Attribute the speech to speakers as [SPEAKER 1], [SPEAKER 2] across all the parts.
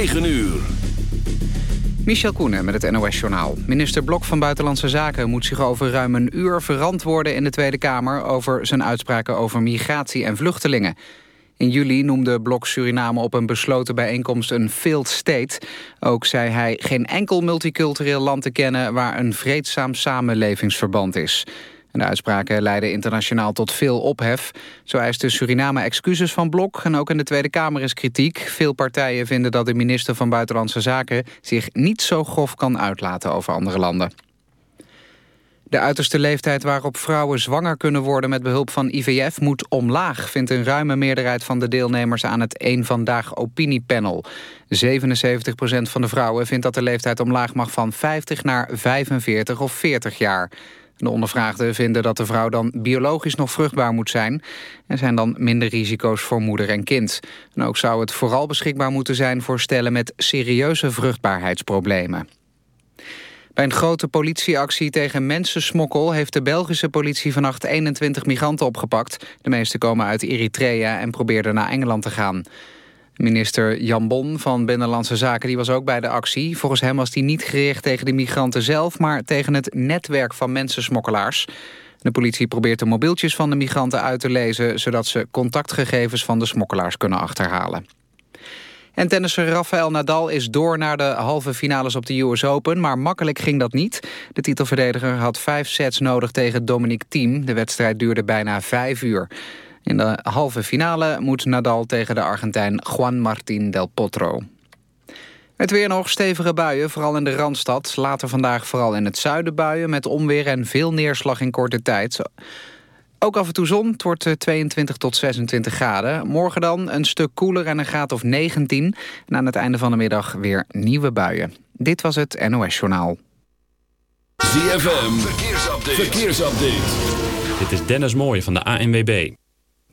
[SPEAKER 1] 9 uur.
[SPEAKER 2] Michel Koenen met het NOS-journaal. Minister Blok van Buitenlandse Zaken moet zich over ruim een uur verantwoorden in de Tweede Kamer... over zijn uitspraken over migratie en vluchtelingen. In juli noemde Blok Suriname op een besloten bijeenkomst een failed state. Ook zei hij geen enkel multicultureel land te kennen... waar een vreedzaam samenlevingsverband is. De uitspraken leidden internationaal tot veel ophef. Zo eiste Suriname excuses van Blok en ook in de Tweede Kamer is kritiek. Veel partijen vinden dat de minister van Buitenlandse Zaken... zich niet zo grof kan uitlaten over andere landen. De uiterste leeftijd waarop vrouwen zwanger kunnen worden met behulp van IVF moet omlaag, vindt een ruime meerderheid van de deelnemers aan het Eén Vandaag Opiniepanel. 77% van de vrouwen vindt dat de leeftijd omlaag mag van 50 naar 45 of 40 jaar. De ondervraagden vinden dat de vrouw dan biologisch nog vruchtbaar moet zijn... en zijn dan minder risico's voor moeder en kind. En ook zou het vooral beschikbaar moeten zijn voor stellen met serieuze vruchtbaarheidsproblemen. Bij een grote politieactie tegen mensensmokkel... heeft de Belgische politie vannacht 21 migranten opgepakt. De meeste komen uit Eritrea en probeerden naar Engeland te gaan. Minister Jan Bon van Binnenlandse Zaken die was ook bij de actie. Volgens hem was die niet gericht tegen de migranten zelf... maar tegen het netwerk van mensensmokkelaars. De politie probeert de mobieltjes van de migranten uit te lezen... zodat ze contactgegevens van de smokkelaars kunnen achterhalen. En tennisser Rafael Nadal is door naar de halve finales op de US Open... maar makkelijk ging dat niet. De titelverdediger had vijf sets nodig tegen Dominic Thiem. De wedstrijd duurde bijna vijf uur. In de halve finale moet Nadal tegen de Argentijn Juan Martín del Potro. Het weer nog stevige buien, vooral in de Randstad. Later vandaag vooral in het zuiden buien... met onweer en veel neerslag in korte tijd. Ook af en toe zon, het wordt 22 eh, tot 26 graden. Morgen dan een stuk koeler en een graad of 19. En aan het einde van de middag weer nieuwe buien. Dit was het NOS Journaal.
[SPEAKER 1] ZFM, verkeersupdate. verkeersupdate.
[SPEAKER 3] Dit is Dennis Mooij van de ANWB.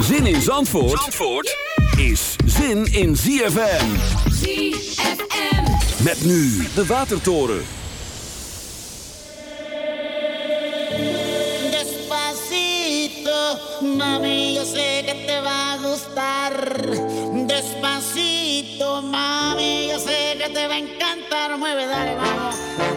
[SPEAKER 1] Zin in Zandvoort, Zandvoort is zin in ZFM.
[SPEAKER 4] ZFM.
[SPEAKER 1] Met nu de Watertoren.
[SPEAKER 5] Despacito, mami, yo sé que te va a gustar. Despacito, mami, yo sé que te va a encantar. Mueve, dale, vamos.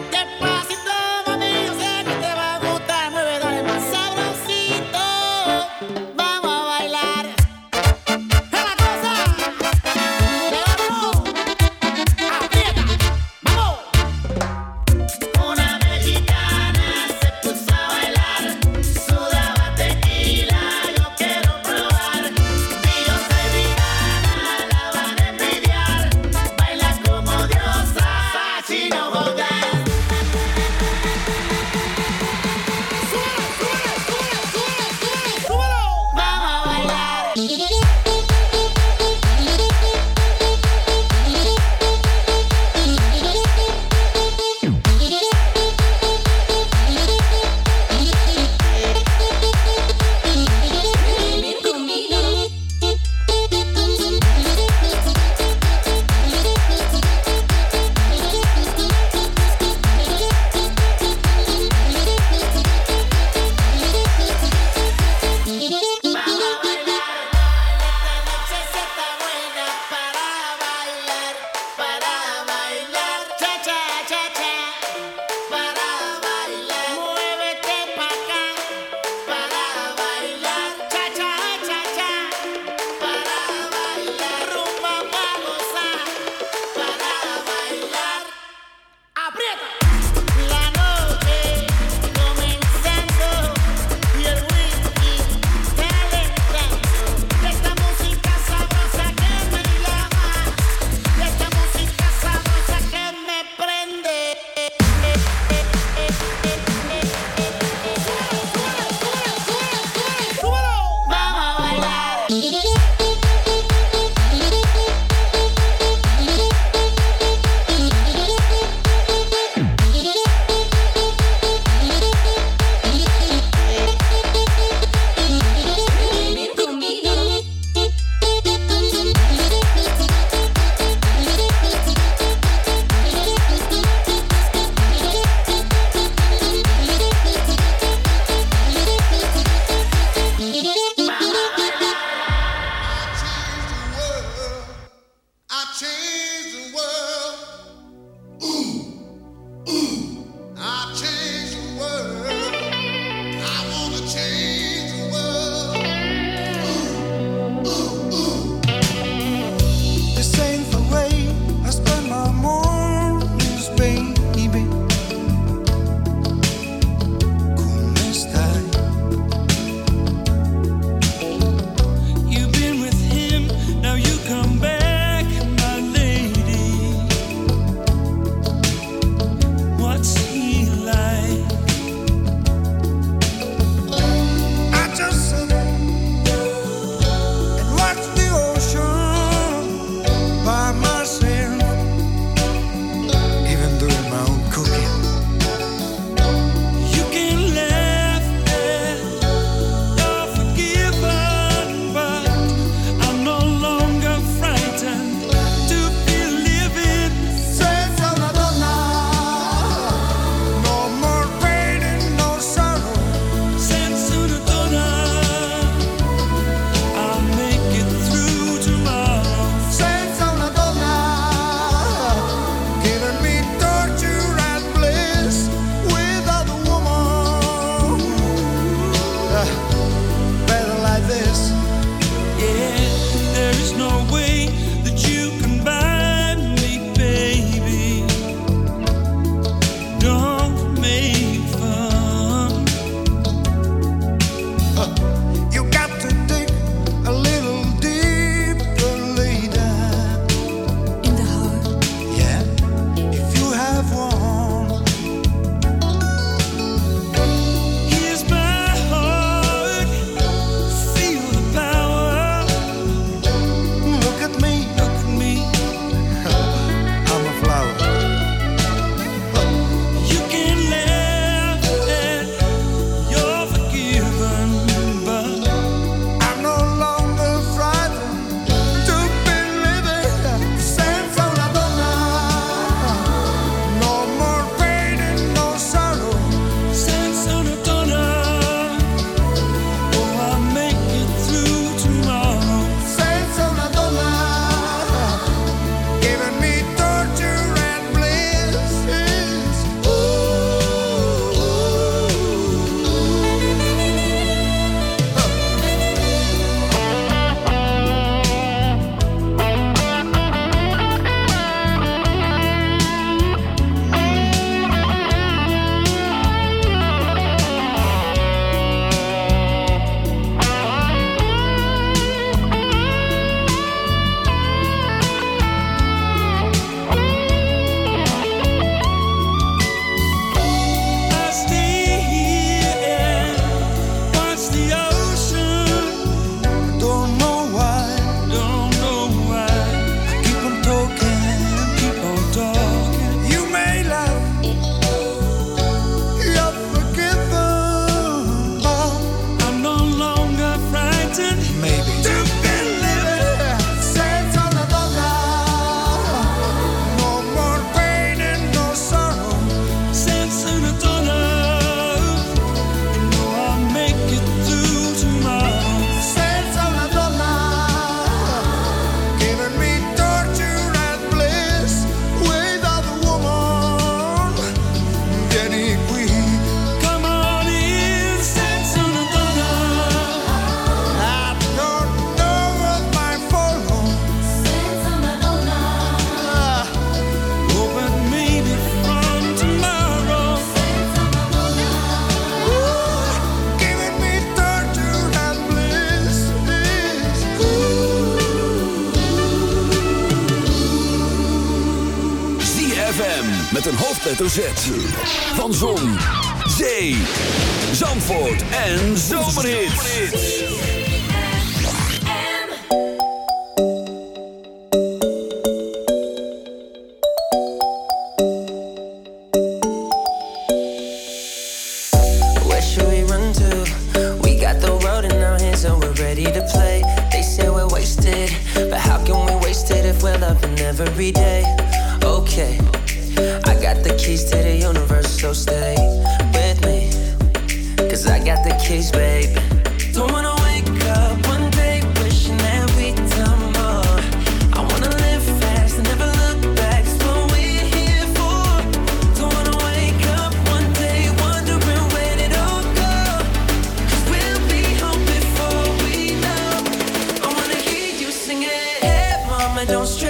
[SPEAKER 6] don't stress.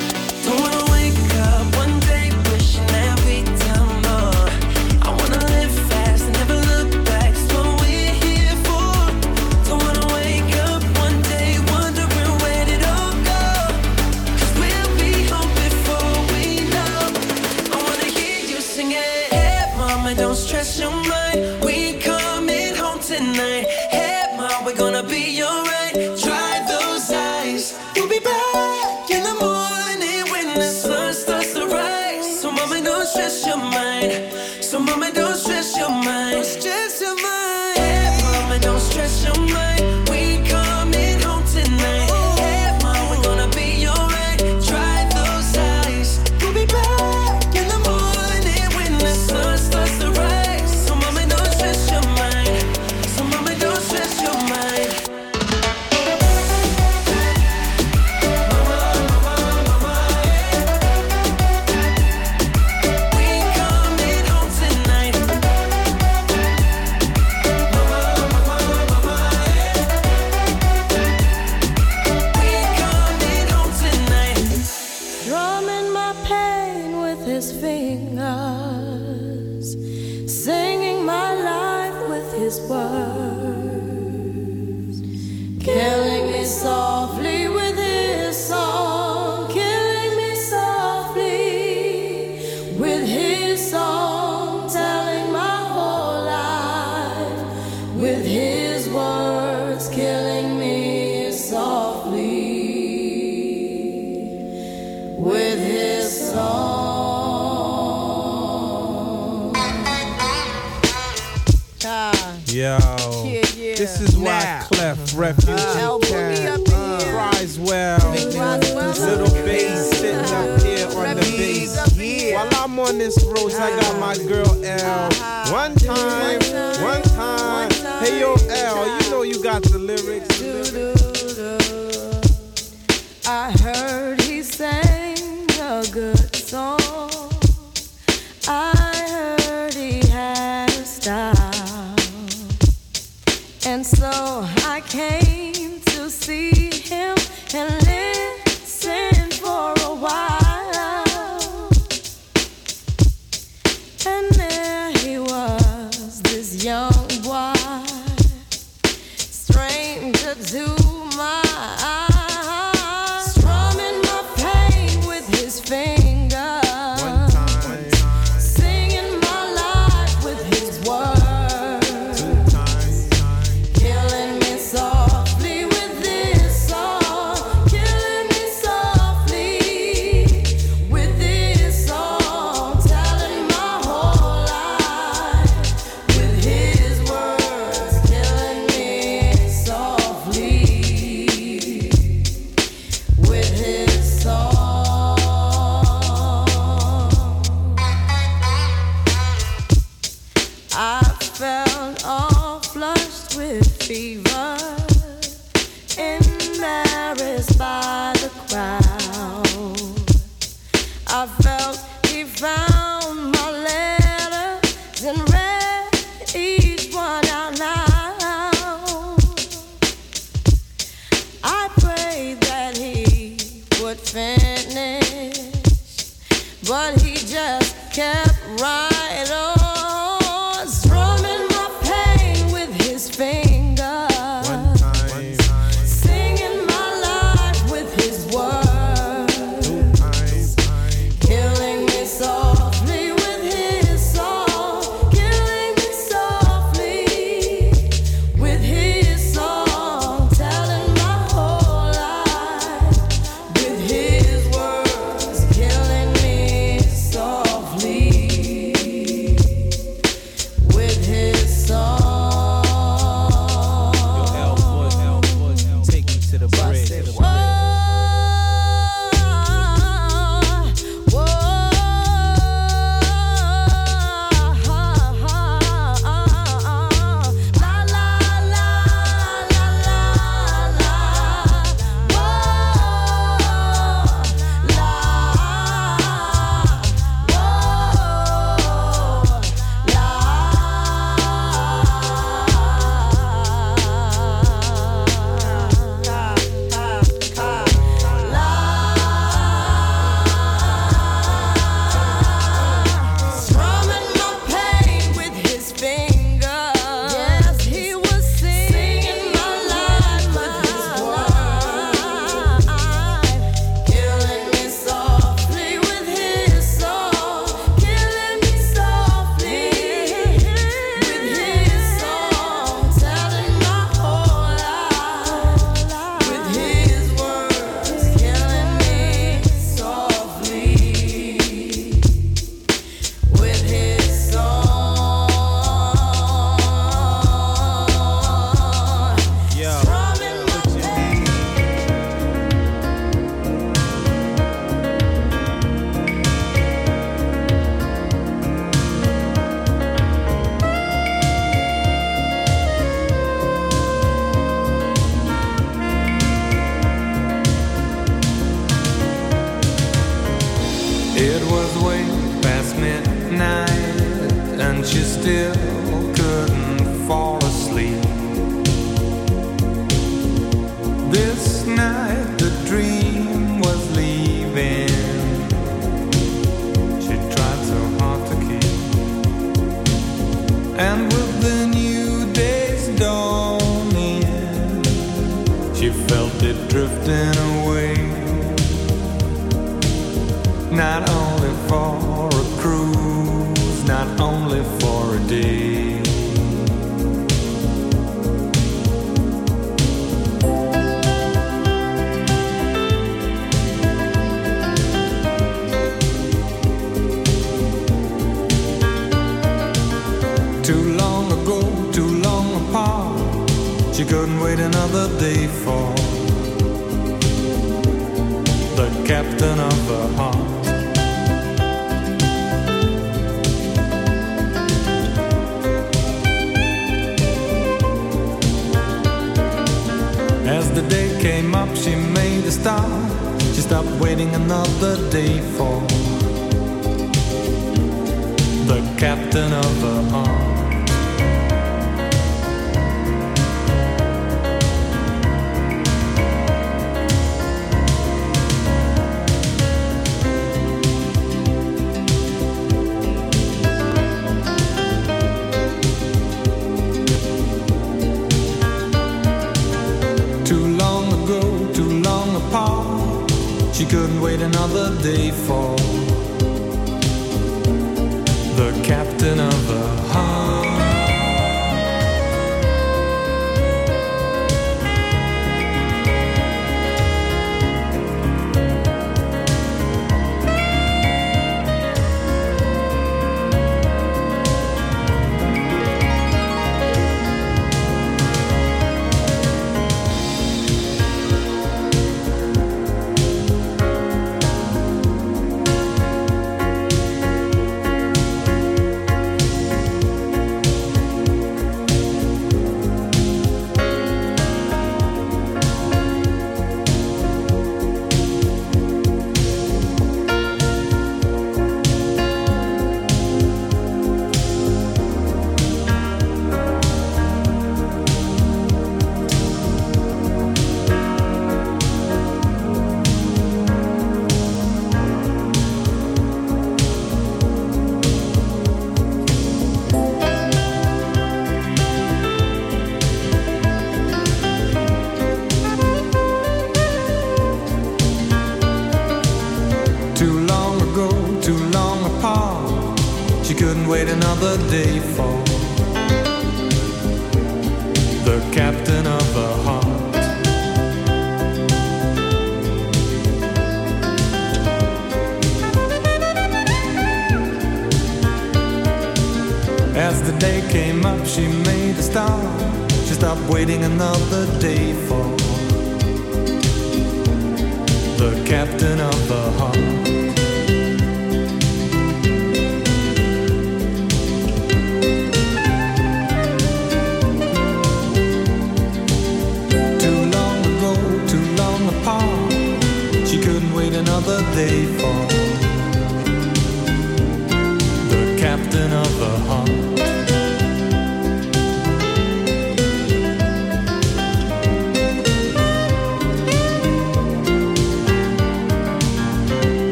[SPEAKER 6] Day.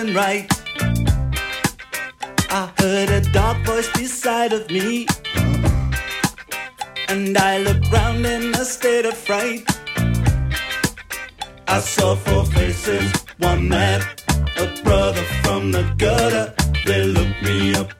[SPEAKER 7] trucking right. I heard a dark voice beside of me, and I looked round in a state of fright. I saw four faces, one man, a brother from the gutter. They looked me up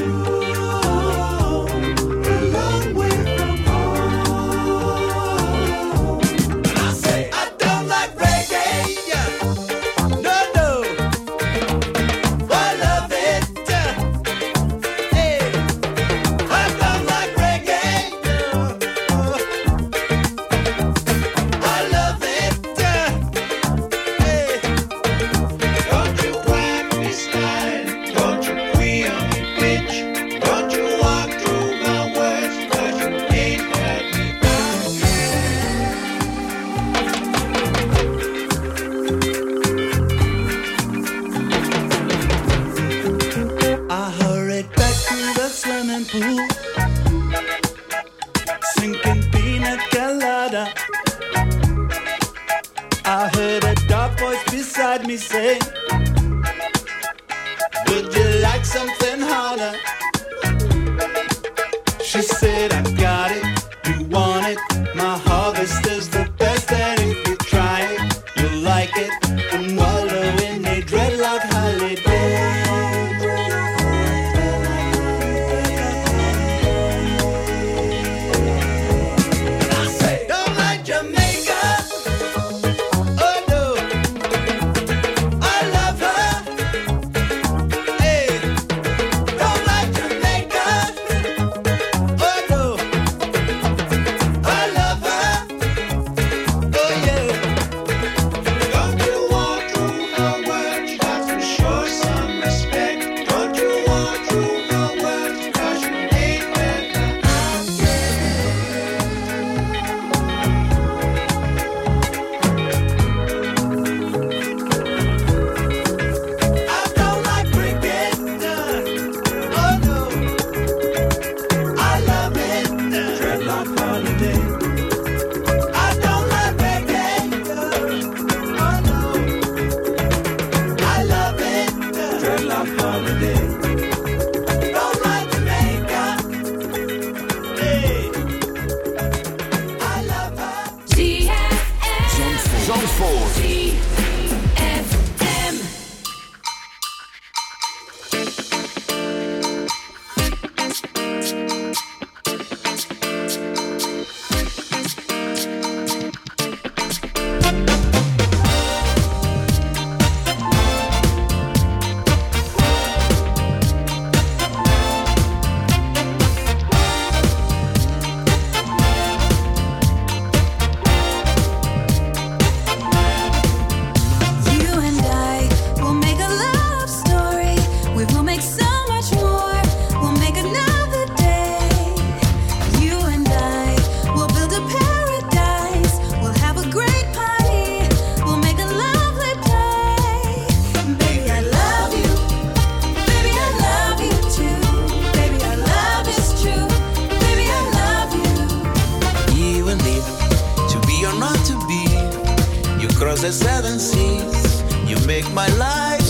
[SPEAKER 8] life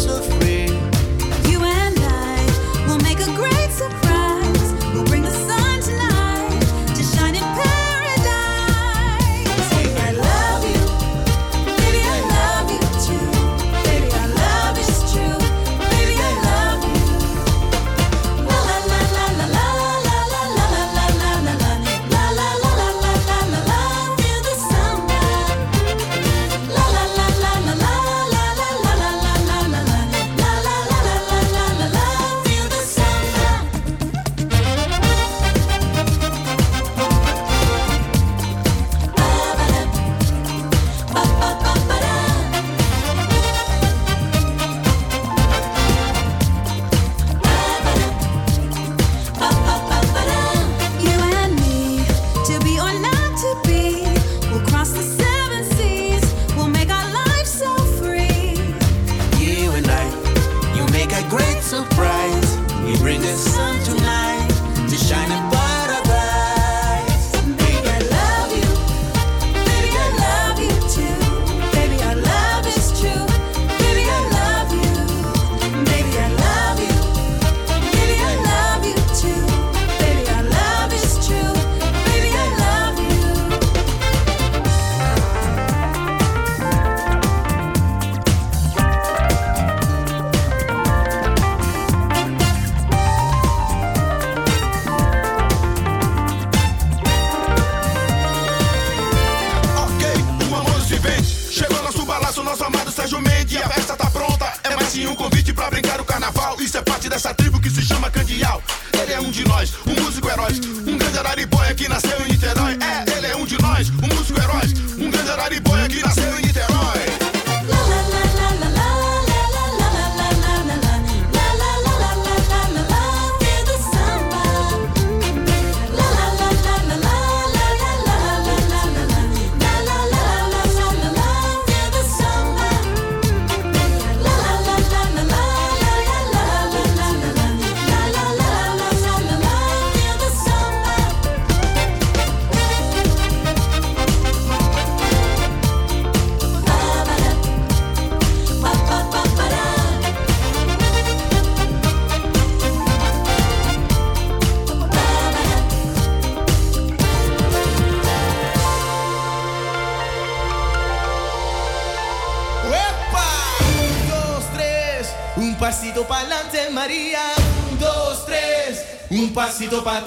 [SPEAKER 1] papito, pa'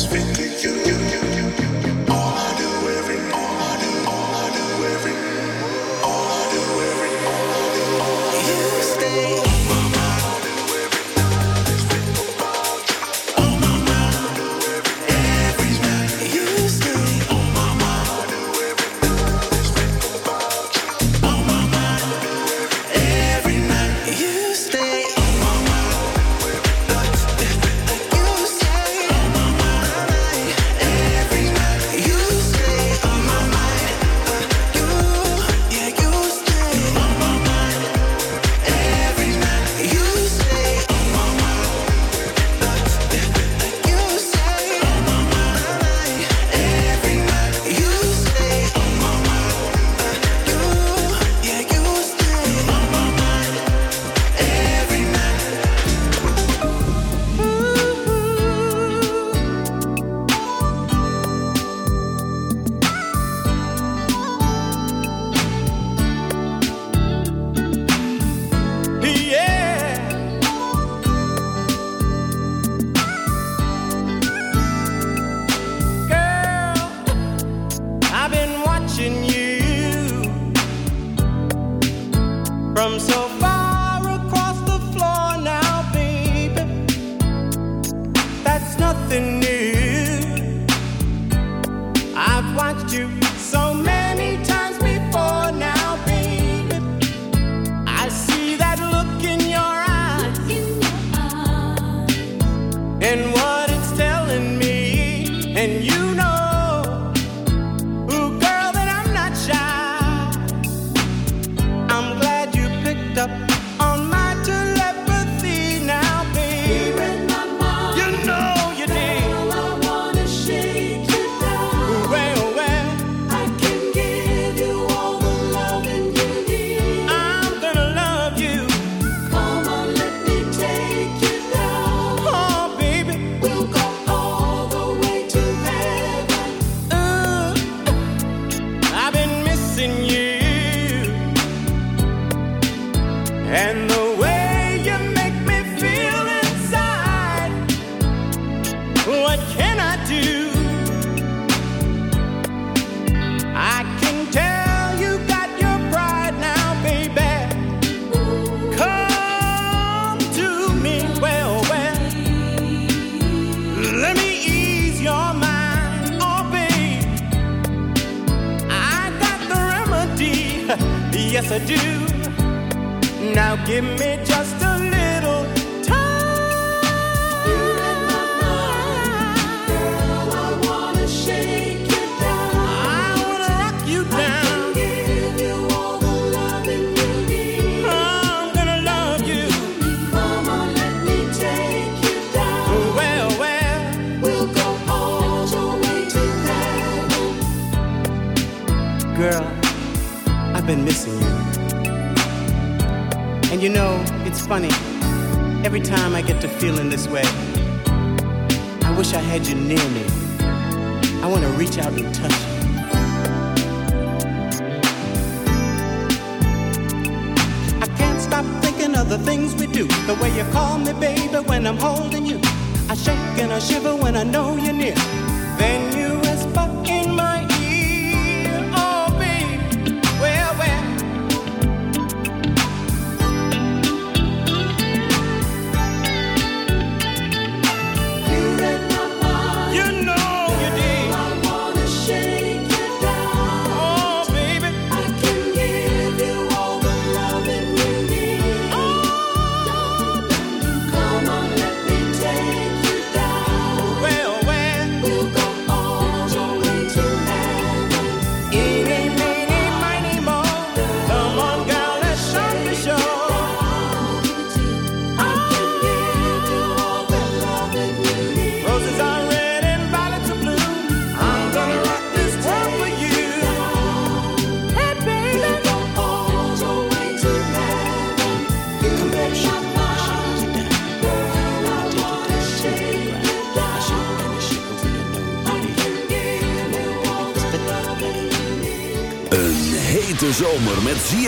[SPEAKER 1] Speak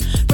[SPEAKER 9] should.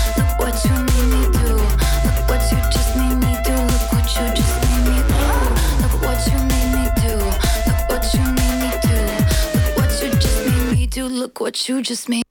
[SPEAKER 8] what you just made.